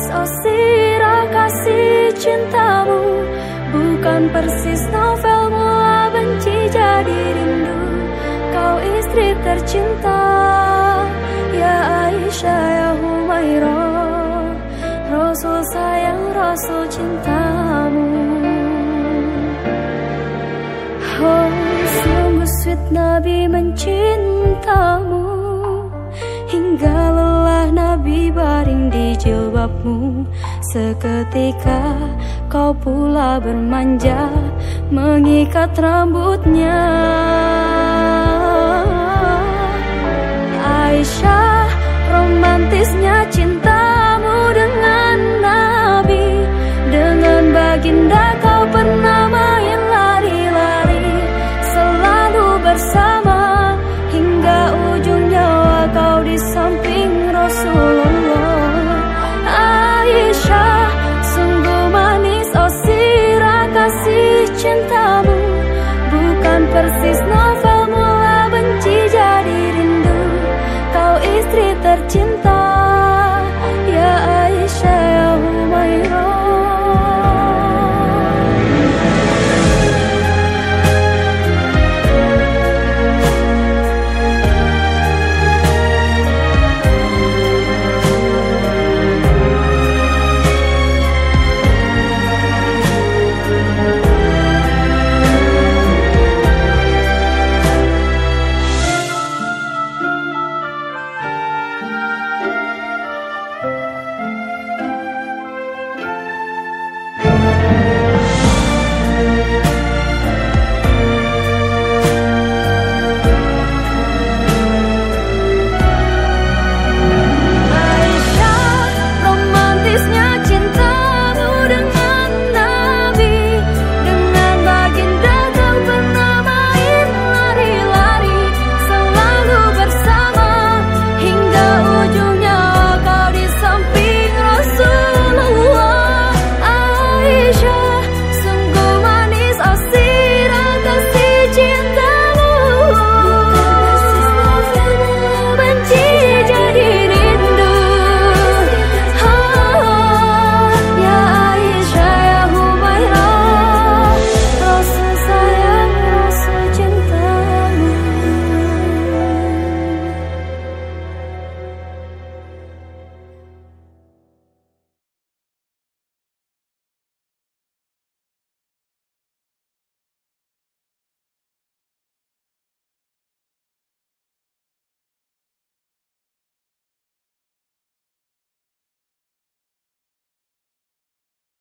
manis oh sirah kasih cintamu. Bukan persis novel mula benci jadi rindu. Kau istri tercinta Ya Aisyah ya Humairah. Rasul sayang Rasul cintamu. Oh sungguh sweet Nabi mencintamu di jilbabmu Seketika kau pula bermanja Mengikat rambutnya. Aisyah persis novel mula benci jadi rindu. Kau istri tercinta